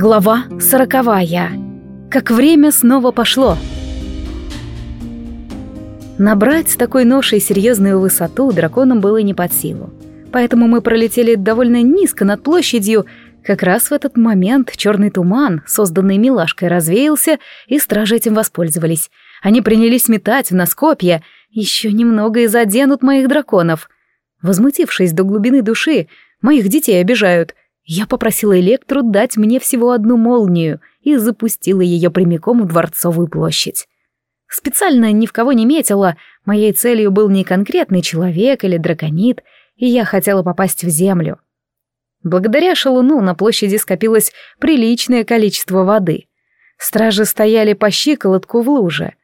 Глава сороковая. Как время снова пошло. Набрать такой ношей серьезную высоту драконам было не под силу. Поэтому мы пролетели довольно низко над площадью. Как раз в этот момент черный туман, созданный милашкой, развеялся, и стражи этим воспользовались. Они принялись метать в нас копья. Еще немного и заденут моих драконов. Возмутившись до глубины души, моих детей обижают — я попросила Электру дать мне всего одну молнию и запустила ее прямиком в Дворцовую площадь. Специально ни в кого не метила, моей целью был не конкретный человек или драконит, и я хотела попасть в землю. Благодаря шалуну на площади скопилось приличное количество воды. Стражи стояли по щиколотку в луже.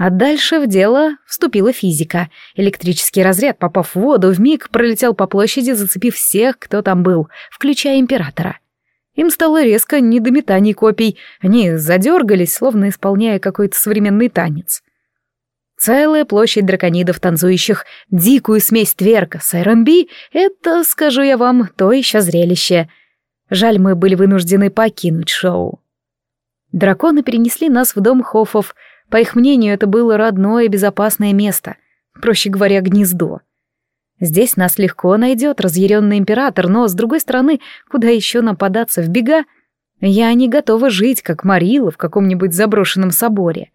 А дальше в дело вступила физика. Электрический разряд, попав в воду, вмиг пролетел по площади, зацепив всех, кто там был, включая императора. Им стало резко не до метаний копий, они задергались, словно исполняя какой-то современный танец. Целая площадь драконидов, танцующих дикую смесь тверка с R&B — это, скажу я вам, то еще зрелище. Жаль, мы были вынуждены покинуть шоу. Драконы перенесли нас в дом Хофов — по их мнению, это было родное и безопасное место, проще говоря, гнездо. Здесь нас легко найдет разъяренный император, но, с другой стороны, куда еще нам податься в бега? Я не готова жить, как Марила, в каком-нибудь заброшенном соборе.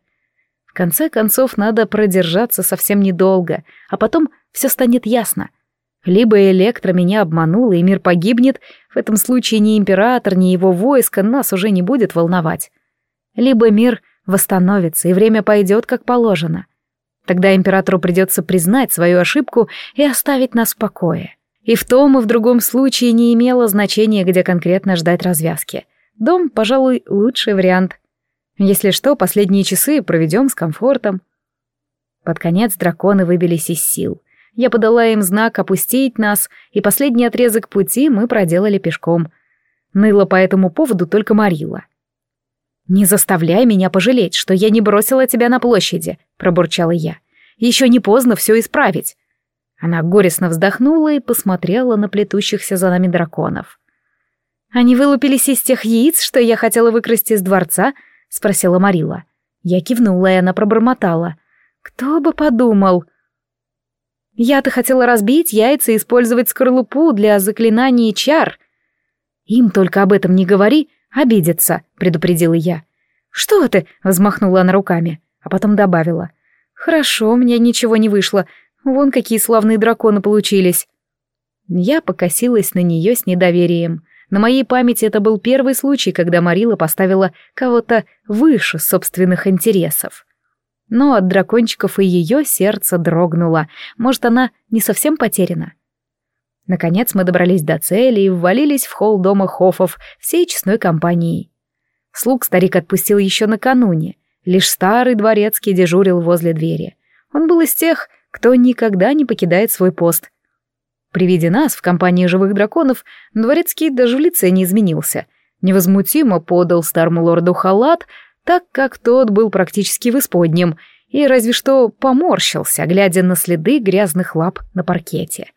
В конце концов, надо продержаться совсем недолго, а потом все станет ясно. Либо Электро меня обманула, и мир погибнет, в этом случае ни император, ни его войско нас уже не будет волновать. Либо мир восстановится, и время пойдет как положено. Тогда императору придется признать свою ошибку и оставить нас в покое. И в том и в другом случае не имело значения, где конкретно ждать развязки. Дом, пожалуй, лучший вариант. Если что, последние часы проведем с комфортом. Под конец драконы выбились из сил. Я подала им знак опустить нас, и последний отрезок пути мы проделали пешком. Ныла по этому поводу только Марила. «Не заставляй меня пожалеть, что я не бросила тебя на площади», — пробурчала я. «Еще не поздно все исправить». Она горестно вздохнула и посмотрела на плетущихся за нами драконов. «Они вылупились из тех яиц, что я хотела выкрасть из дворца?» — спросила Марила. Я кивнула, и она пробормотала. «Кто бы подумал?» «Я-то хотела разбить яйца и использовать скорлупу для заклинаний чар». «Им только об этом не говори, «Обидится», — предупредила я. «Что ты?» — взмахнула она руками, а потом добавила. «Хорошо, у меня ничего не вышло. Вон какие славные драконы получились». Я покосилась на нее с недоверием. На моей памяти это был первый случай, когда Марила поставила кого-то выше собственных интересов. Но от дракончиков и ее сердце дрогнуло. Может, она не совсем потеряна? Наконец мы добрались до цели и ввалились в холл дома Хофов всей честной компанией. Слуг старик отпустил еще накануне. Лишь старый дворецкий дежурил возле двери. Он был из тех, кто никогда не покидает свой пост. При виде нас в компании живых драконов дворецкий даже в лице не изменился. Невозмутимо подал старому лорду халат, так как тот был практически в исподнем, и разве что поморщился, глядя на следы грязных лап на паркете.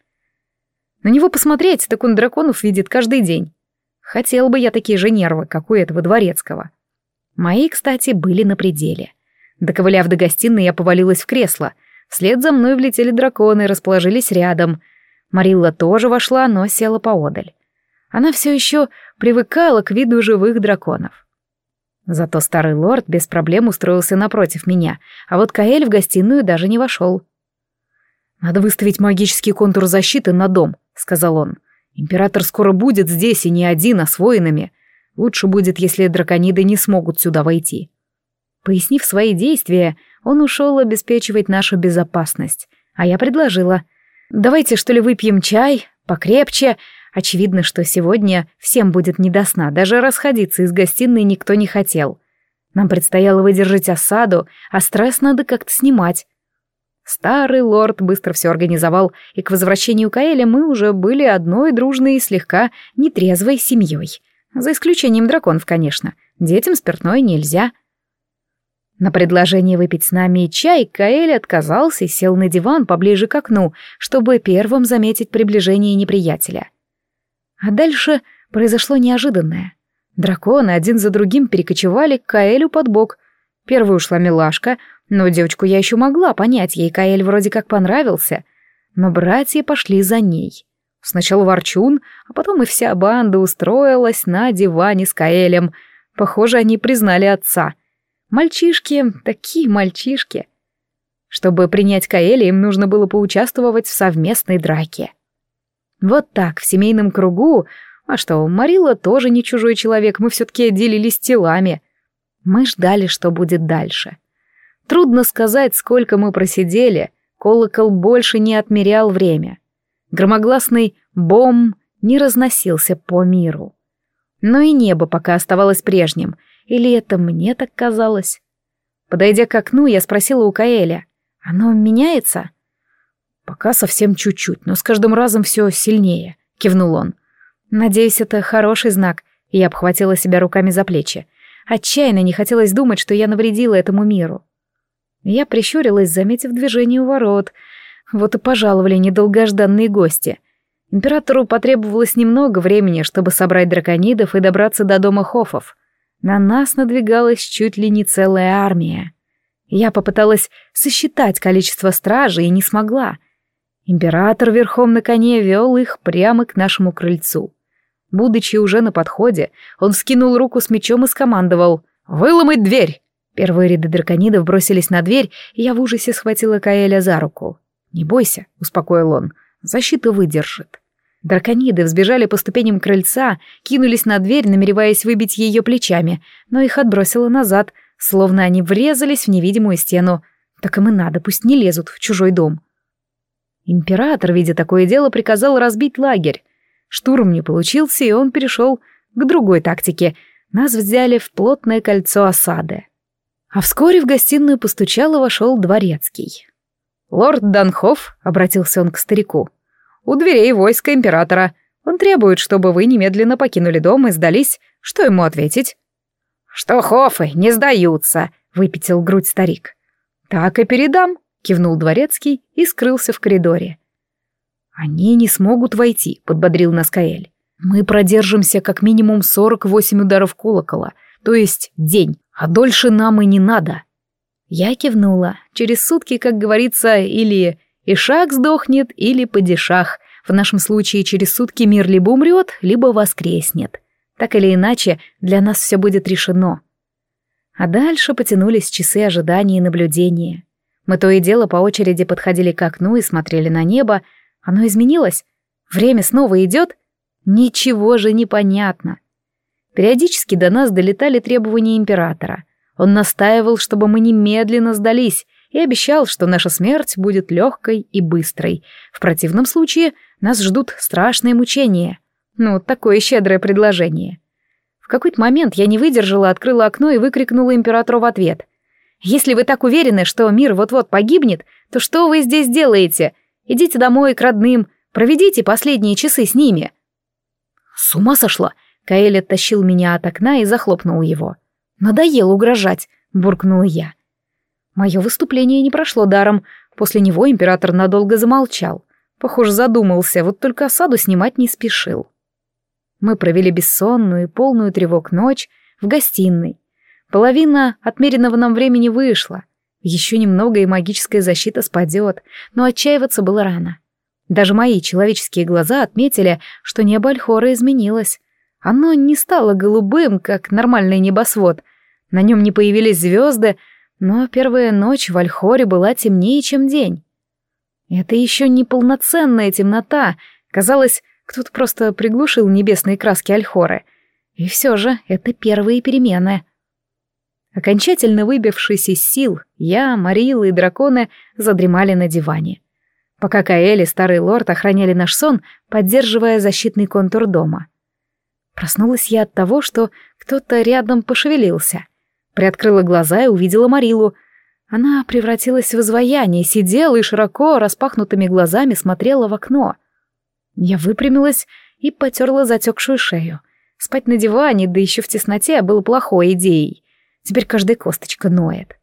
На него посмотреть, так он драконов видит каждый день. Хотел бы я такие же нервы, как у этого дворецкого. Мои, кстати, были на пределе. Доковыляв до гостиной, я повалилась в кресло. Вслед за мной влетели драконы, расположились рядом. Марилла тоже вошла, но села поодаль. Она все еще привыкала к виду живых драконов. Зато старый лорд без проблем устроился напротив меня, а вот Каэль в гостиную даже не вошел. «Надо выставить магический контур защиты на дом», — сказал он. «Император скоро будет здесь и не один, а с воинами. Лучше будет, если дракониды не смогут сюда войти». Пояснив свои действия, он ушел обеспечивать нашу безопасность, а я предложила. «Давайте, что ли, выпьем чай, покрепче. Очевидно, что сегодня всем будет не до сна, даже расходиться из гостиной никто не хотел. Нам предстояло выдержать осаду, а стресс надо как-то снимать. Старый лорд быстро все организовал, и к возвращению Каэля мы уже были одной дружной и слегка нетрезвой семьей. За исключением драконов, конечно. Детям спиртное нельзя. На предложение выпить с нами чай Каэль отказался и сел на диван поближе к окну, чтобы первым заметить приближение неприятеля. А дальше произошло неожиданное. Драконы один за другим перекочевали к Каэлю под бок. Первой ушла милашка, но девочку я еще могла понять, ей Каэль вроде как понравился. Но братья пошли за ней. Сначала Ворчун, а потом и вся банда устроилась на диване с Каэлем. Похоже, они признали отца. Мальчишки, такие мальчишки. Чтобы принять Каэля, им нужно было поучаствовать в совместной драке. Вот так, в семейном кругу, а что, Марила тоже не чужой человек, мы все-таки делились телами. Мы ждали, что будет дальше. Трудно сказать, сколько мы просидели, колокол больше не отмерял время. Громогласный «бом» не разносился по миру. Но и небо пока оставалось прежним, или это мне так казалось? Подойдя к окну, я спросила у Каэля, «Оно меняется?» «Пока совсем чуть-чуть, но с каждым разом все сильнее», — кивнул он. «Надеюсь, это хороший знак», — я обхватила себя руками за плечи. Отчаянно не хотелось думать, что я навредила этому миру. Я прищурилась, заметив движение у ворот. Вот и пожаловали недолгожданные гости. Императору потребовалось немного времени, чтобы собрать драконидов и добраться до дома Хофов. На нас надвигалась чуть ли не целая армия. Я попыталась сосчитать количество стражей и не смогла. Император верхом на коне вел их прямо к нашему крыльцу. Будучи уже на подходе, он скинул руку с мечом и скомандовал «Выломать дверь!». Первые ряды драконидов бросились на дверь, и я в ужасе схватила Каэля за руку. «Не бойся», — успокоил он, — «защита выдержит». Дракониды взбежали по ступеням крыльца, кинулись на дверь, намереваясь выбить ее плечами, но их отбросило назад, словно они врезались в невидимую стену. Так им и надо, пусть не лезут в чужой дом. Император, видя такое дело, приказал разбить лагерь. Штурм не получился, и он перешел к другой тактике. Нас взяли в плотное кольцо осады. А вскоре в гостиную постучал и вошел дворецкий. «Лорд Данхоф», — обратился он к старику, — «у дверей войска императора. Он требует, чтобы вы немедленно покинули дом и сдались. Что ему ответить?» «Что Хофы не сдаются», — выпятил грудь старик. «Так и передам», — кивнул дворецкий и скрылся в коридоре. «Они не смогут войти», — подбодрил Наскаэль. «Мы продержимся как минимум 48 ударов колокола, то есть день, а дольше нам и не надо». Я кивнула. Через сутки, как говорится, или Ишак сдохнет, или падишах. В нашем случае через сутки мир либо умрет, либо воскреснет. Так или иначе, для нас все будет решено. А дальше потянулись часы ожидания и наблюдения. Мы то и дело по очереди подходили к окну и смотрели на небо. Оно изменилось? Время снова идет? Ничего же не понятно. Периодически до нас долетали требования императора. Он настаивал, чтобы мы немедленно сдались, и обещал, что наша смерть будет легкой и быстрой. В противном случае нас ждут страшные мучения. Ну, такое щедрое предложение. В какой-то момент я не выдержала, открыла окно и выкрикнула императору в ответ. Если вы так уверены, что мир вот-вот погибнет, то что вы здесь делаете? Идите домой к родным, проведите последние часы с ними». «С ума сошла!» Каэль оттащил меня от окна и захлопнул его. «Надоело угрожать», — буркнула я. Мое выступление не прошло даром. После него император надолго замолчал. Похоже, задумался, вот только осаду снимать не спешил. Мы провели бессонную и полную тревог ночь в гостиной, Половина отмеренного нам времени вышла. Еще немного, и магическая защита спадет, но отчаиваться было рано. Даже мои человеческие глаза отметили, что небо Альхора изменилось. Оно не стало голубым, как нормальный небосвод. На нем не появились звезды, но первая ночь в Альхоре была темнее, чем день. Это еще не полноценная темнота. Казалось, кто-то просто приглушил небесные краски Альхоры. И все же это первые перемены. Окончательно выбившись из сил, я, Марила и драконы задремали на диване. Пока Каэль и старый лорд охраняли наш сон, поддерживая защитный контур дома. Проснулась я от того, что кто-то рядом пошевелился. Приоткрыла глаза и увидела Марилу. Она превратилась в изваяние, сидела и широко распахнутыми глазами смотрела в окно. Я выпрямилась и потерла затекшую шею. Спать на диване, да еще в тесноте, было плохой идеей. Теперь каждая косточка ноет.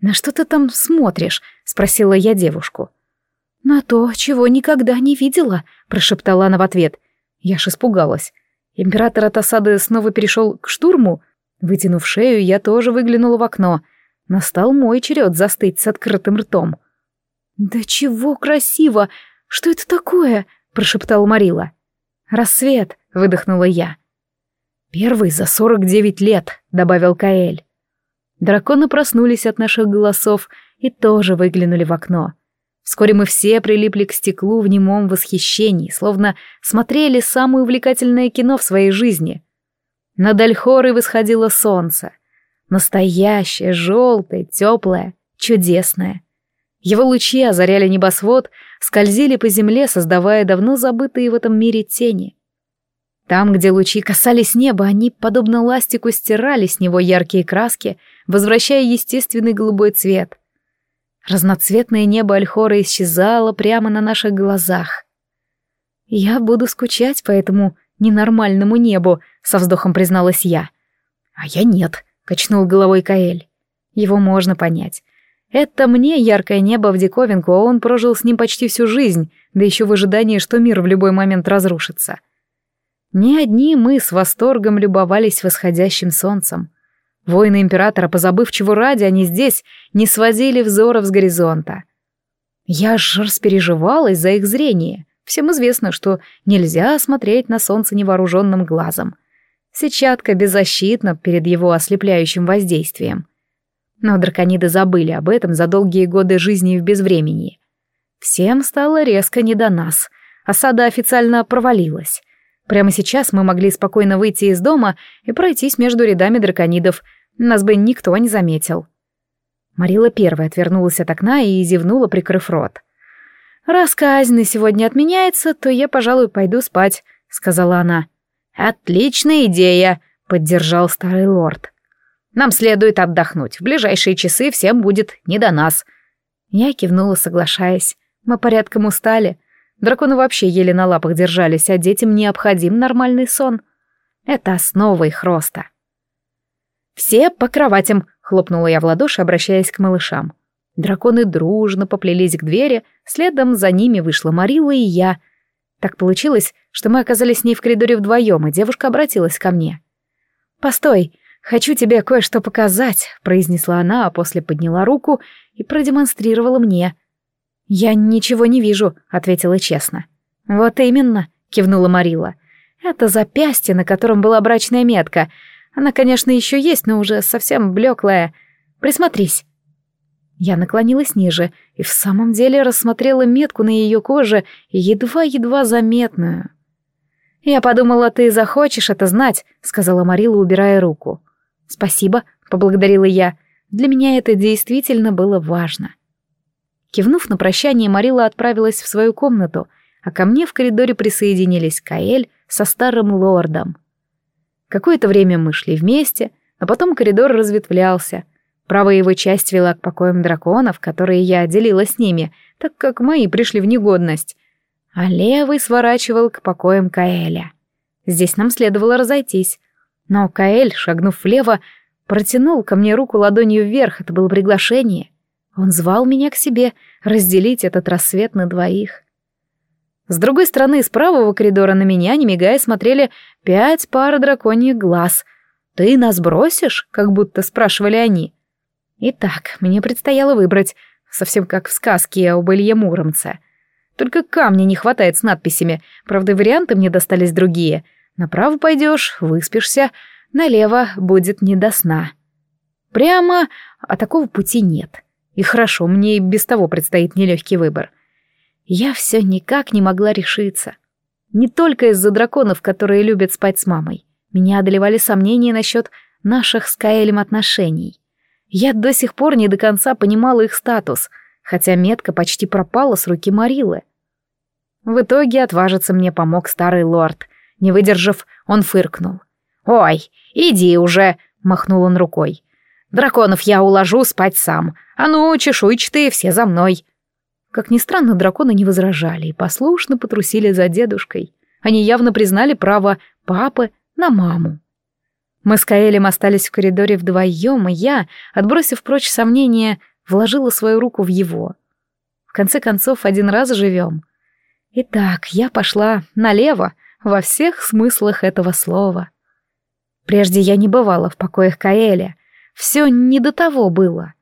«На что ты там смотришь?» — спросила я девушку. «На то, чего никогда не видела», — прошептала она в ответ. Я ж испугалась. Император от осады снова перешел к штурму. Вытянув шею, я тоже выглянула в окно. Настал мой черед застыть с открытым ртом. «Да чего красиво! Что это такое?» — прошептал Марила. «Рассвет!» — выдохнула я. «Первый за сорок девять лет», — добавил Каэль. Драконы проснулись от наших голосов и тоже выглянули в окно. Вскоре мы все прилипли к стеклу в немом восхищении, словно смотрели самое увлекательное кино в своей жизни. Над Альхорой восходило солнце. Настоящее, желтое, теплое, чудесное. Его лучи озаряли небосвод, скользили по земле, создавая давно забытые в этом мире тени. Там, где лучи касались неба, они, подобно ластику, стирали с него яркие краски, возвращая естественный голубой цвет — Разноцветное небо Альхора исчезало прямо на наших глазах. «Я буду скучать по этому ненормальному небу», — со вздохом призналась я. «А я нет», — качнул головой Каэль. «Его можно понять. Это мне яркое небо в диковинку, а он прожил с ним почти всю жизнь, да еще в ожидании, что мир в любой момент разрушится. Не одни мы с восторгом любовались восходящим солнцем. Воины императора, позабыв чего ради они здесь, не сводили взоров с горизонта. Я аж распереживалась за их зрение. Всем известно, что нельзя смотреть на солнце невооруженным глазом. Сетчатка беззащитна перед его ослепляющим воздействием. Но дракониды забыли об этом за долгие годы жизни в безвремении. Всем стало резко не до нас. Осада официально провалилась. Прямо сейчас мы могли спокойно выйти из дома и пройтись между рядами драконидов. Нас бы никто не заметил. Марила первая отвернулась от окна и зевнула, прикрыв рот. «Раз казнь сегодня отменяется, то я, пожалуй, пойду спать», — сказала она. «Отличная идея», — поддержал старый лорд. «Нам следует отдохнуть. В ближайшие часы всем будет не до нас». Я кивнула, соглашаясь. Мы порядком устали. Драконы вообще еле на лапах держались, а детям необходим нормальный сон. Это основа их роста. «Все по кроватям!» — хлопнула я в ладоши, обращаясь к малышам. Драконы дружно поплелись к двери, следом за ними вышла Марила и я. Так получилось, что мы оказались с ней в коридоре вдвоем, и девушка обратилась ко мне. «Постой, хочу тебе кое-что показать», — произнесла она, а после подняла руку и продемонстрировала мне — «Я ничего не вижу», — ответила честно. «Вот именно», — кивнула Марила. «Это запястье, на котором была брачная метка. Она, конечно, еще есть, но уже совсем блеклая. Присмотрись». Я наклонилась ниже и в самом деле рассмотрела метку на ее коже, едва-едва заметную. «Я подумала, ты захочешь это знать», — сказала Марила, убирая руку. «Спасибо», — поблагодарила я. «Для меня это действительно было важно». Кивнув на прощание, Марила отправилась в свою комнату, а ко мне в коридоре присоединились Каэль со старым лордом. Какое-то время мы шли вместе, а потом коридор разветвлялся. Правая его часть вела к покоям драконов, которые я делила с ними, так как мои пришли в негодность, а левый сворачивал к покоям Каэля. Здесь нам следовало разойтись. Но Каэль, шагнув влево, протянул ко мне руку ладонью вверх, это было приглашение. Он звал меня к себе разделить этот рассвет на двоих. С другой стороны, из правого коридора на меня, не мигая, смотрели пять пар драконьих глаз. «Ты нас бросишь?» — как будто спрашивали они. Итак, мне предстояло выбрать, совсем как в сказке об Илье Муромце. Только камня не хватает с надписями, правда, варианты мне достались другие. Направо пойдешь, выспишься, налево будет не до сна. Прямо, а такого пути нет. И хорошо, мне и без того предстоит нелегкий выбор. Я все никак не могла решиться. Не только из-за драконов, которые любят спать с мамой. Меня одолевали сомнения насчет наших с Каэлем отношений. Я до сих пор не до конца понимала их статус, хотя метка почти пропала с руки Марилы. В итоге отважиться мне помог старый лорд. Не выдержав, он фыркнул. «Ой, иди уже!» — махнул он рукой. Драконов я уложу спать сам. А ну, чешуйчатые, все за мной. Как ни странно, драконы не возражали и послушно потрусили за дедушкой. Они явно признали право папы на маму. Мы с Каэлем остались в коридоре вдвоем, и я, отбросив прочь сомнения, вложила свою руку в его. В конце концов, один раз живем. Итак, я пошла налево, во всех смыслах этого слова. Прежде я не бывала в покоях Каэля. Все не до того было.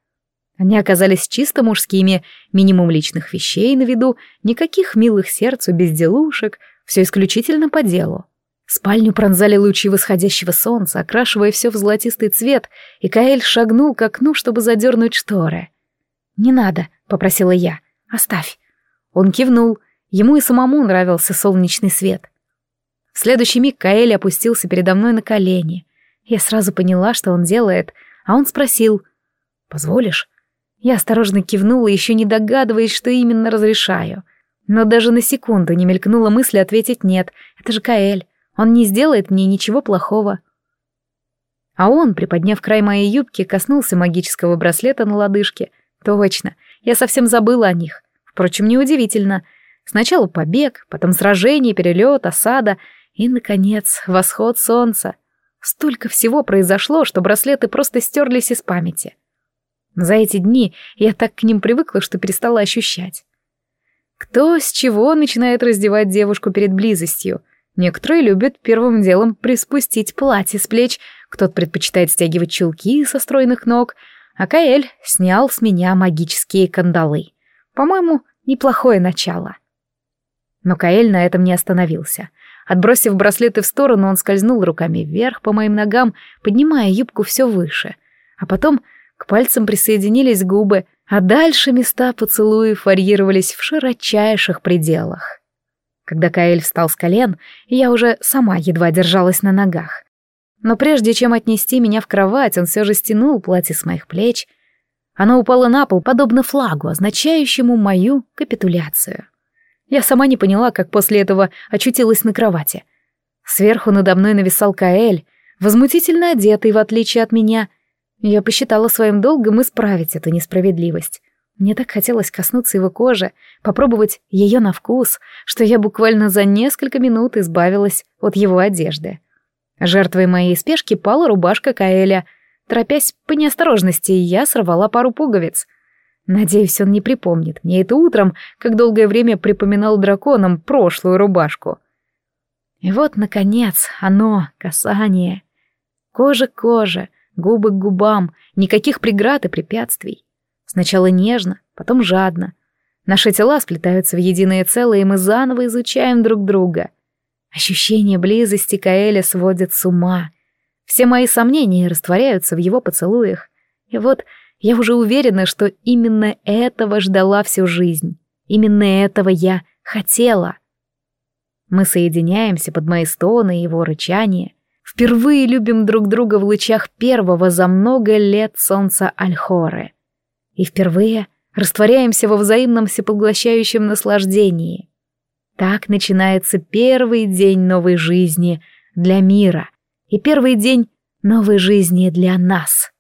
Они оказались чисто мужскими, минимум личных вещей на виду, никаких милых сердцу безделушек, все исключительно по делу. Спальню пронзали лучи восходящего солнца, окрашивая все в золотистый цвет, и Каэль шагнул к окну, чтобы задернуть шторы. «Не надо», — попросила я, — «оставь». Он кивнул, ему и самому нравился солнечный свет. В следующий миг Каэль опустился передо мной на колени. Я сразу поняла, что он делает, а он спросил «Позволишь?» Я осторожно кивнула, еще не догадываясь, что именно разрешаю. Но даже на секунду не мелькнула мысль ответить «нет». Это же Каэль. Он не сделает мне ничего плохого. А он, приподняв край моей юбки, коснулся магического браслета на лодыжке. Точно, я совсем забыла о них. Впрочем, неудивительно. Сначала побег, потом сражение, перелет, осада и, наконец, восход солнца. Столько всего произошло, что браслеты просто стерлись из памяти. За эти дни я так к ним привыкла, что перестала ощущать. Кто с чего начинает раздевать девушку перед близостью? Некоторые любят первым делом приспустить платье с плеч, кто-то предпочитает стягивать чулки со стройных ног, а Каэль снял с меня магические кандалы. По-моему, неплохое начало. Но Каэль на этом не остановился. Отбросив браслеты в сторону, он скользнул руками вверх по моим ногам, поднимая юбку все выше. А потом к пальцам присоединились губы, а дальше места поцелуев варьировались в широчайших пределах. Когда Каэль встал с колен, я уже сама едва держалась на ногах. Но прежде чем отнести меня в кровать, он все же стянул платье с моих плеч. Оно упало на пол, подобно флагу, означающему мою капитуляцию. Я сама не поняла, как после этого очутилась на кровати. Сверху надо мной нависал Каэль, возмутительно одетый, в отличие от меня — я посчитала своим долгом исправить эту несправедливость. Мне так хотелось коснуться его кожи, попробовать ее на вкус, что я буквально за несколько минут избавилась от его одежды. Жертвой моей спешки пала рубашка Каэля. Торопясь по неосторожности, я сорвала пару пуговиц. Надеюсь, он не припомнит мне это утром, как долгое время припоминал драконам прошлую рубашку. И вот, наконец, оно, касание. Кожа к коже — губы к губам, никаких преград и препятствий. Сначала нежно, потом жадно. Наши тела сплетаются в единое целое, и мы заново изучаем друг друга. Ощущение близости Каэля сводит с ума. Все мои сомнения растворяются в его поцелуях. И вот я уже уверена, что именно этого ждала всю жизнь. Именно этого я хотела. Мы соединяемся под мои стоны и его рычание — Впервые любим друг друга в лучах первого за много лет солнца Альхоры. И впервые растворяемся во взаимном всепоглощающем наслаждении. Так начинается первый день новой жизни для мира и первый день новой жизни для нас.